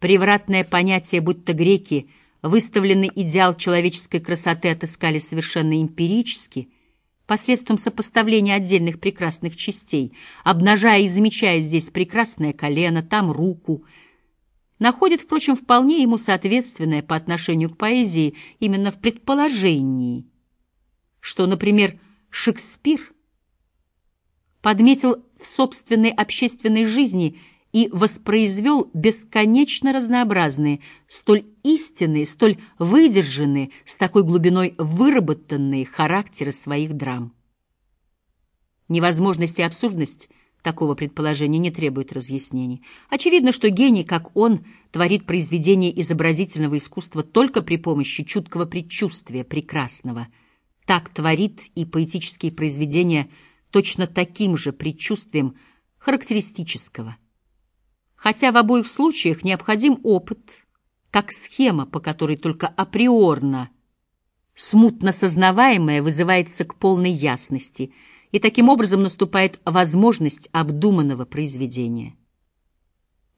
Превратное понятие, будто греки выставленный идеал человеческой красоты отыскали совершенно эмпирически, посредством сопоставления отдельных прекрасных частей, обнажая и замечая здесь прекрасное колено, там руку, находит, впрочем, вполне ему соответственное по отношению к поэзии именно в предположении, что, например, Шекспир подметил в собственной общественной жизни и воспроизвел бесконечно разнообразные, столь истинные, столь выдержанные, с такой глубиной выработанные характеры своих драм. Невозможность и абсурдность такого предположения не требуют разъяснений. Очевидно, что гений, как он, творит произведение изобразительного искусства только при помощи чуткого предчувствия прекрасного. Так творит и поэтические произведения точно таким же предчувствием характеристического – хотя в обоих случаях необходим опыт, как схема, по которой только априорно, смутно сознаваемое вызывается к полной ясности, и таким образом наступает возможность обдуманного произведения.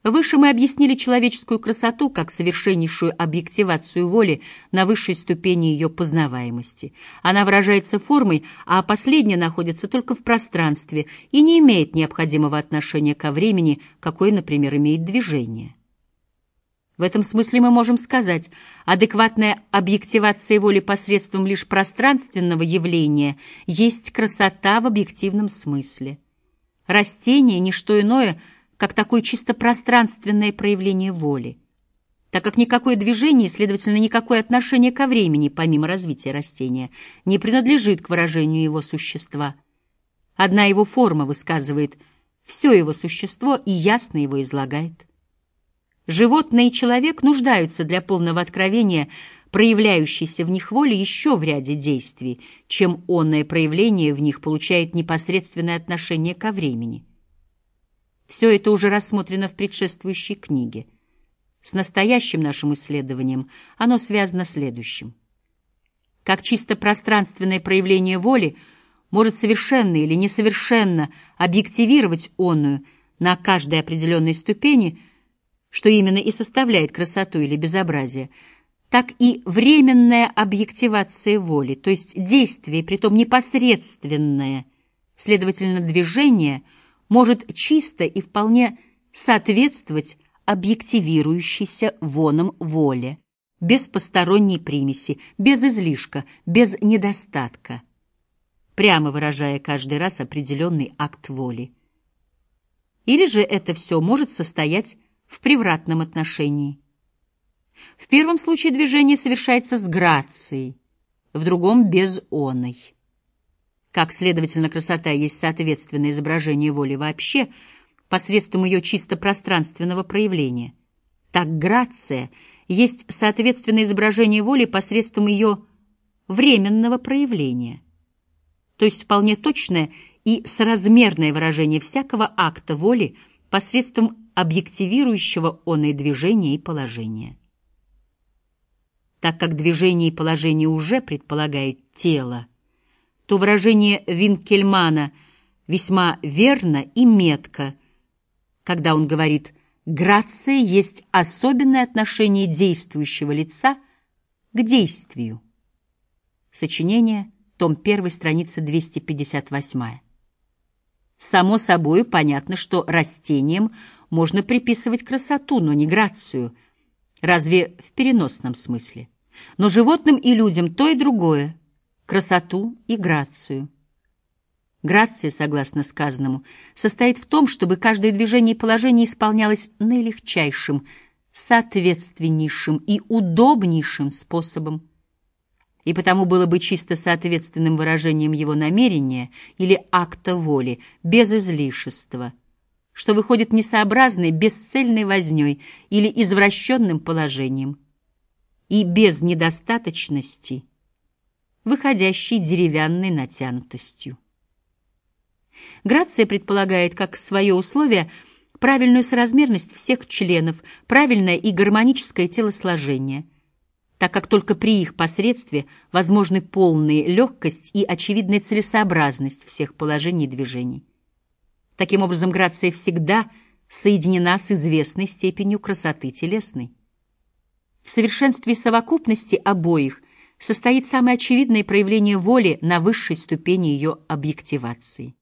Выше мы объяснили человеческую красоту как совершеннейшую объективацию воли на высшей ступени ее познаваемости. Она выражается формой, а последняя находится только в пространстве и не имеет необходимого отношения ко времени, какое, например, имеет движение. В этом смысле мы можем сказать, адекватная объективация воли посредством лишь пространственного явления есть красота в объективном смысле. Растение — не что иное — как такое чисто пространственное проявление воли, так как никакое движение, следовательно, никакое отношение ко времени, помимо развития растения, не принадлежит к выражению его существа. Одна его форма высказывает все его существо и ясно его излагает. Животные и человек нуждаются для полного откровения проявляющейся в них воли еще в ряде действий, чем онное проявление в них получает непосредственное отношение ко времени. Все это уже рассмотрено в предшествующей книге. С настоящим нашим исследованием оно связано следующим. Как чисто пространственное проявление воли может совершенно или несовершенно объективировать онную на каждой определенной ступени, что именно и составляет красоту или безобразие, так и временная объективация воли, то есть действие, притом непосредственное, следовательно, движение – может чисто и вполне соответствовать объективирующейся воном воле, без посторонней примеси, без излишка, без недостатка, прямо выражая каждый раз определенный акт воли. Или же это все может состоять в превратном отношении. В первом случае движение совершается с грацией, в другом — без оной. Как, следовательно, красота есть соответственное изображение воли вообще посредством ее чисто пространственного проявления, так грация есть соответственное изображение воли посредством ее временного проявления, то есть вполне точное и соразмерное выражение всякого акта воли посредством объективирующего оное движения и положения. Так как движение и положение уже предполагает тело, то выражение Винкельмана весьма верно и метко, когда он говорит «грация есть особенное отношение действующего лица к действию». Сочинение, том 1, страница 258. Само собой понятно, что растениям можно приписывать красоту, но не грацию, разве в переносном смысле. Но животным и людям то и другое – красоту и грацию. Грация, согласно сказанному, состоит в том, чтобы каждое движение и положение исполнялось наилегчайшим, соответственнейшим и удобнейшим способом. И потому было бы чисто соответственным выражением его намерения или акта воли, без излишества, что выходит несообразной, бесцельной вознёй или извращенным положением, и без недостаточности – выходящей деревянной натянутостью. Грация предполагает как свое условие правильную соразмерность всех членов, правильное и гармоническое телосложение, так как только при их посредстве возможны полная легкость и очевидная целесообразность всех положений и движений. Таким образом, грация всегда соединена с известной степенью красоты телесной. В совершенстве совокупности обоих состоит самое очевидное проявление воли на высшей ступени ее объективации.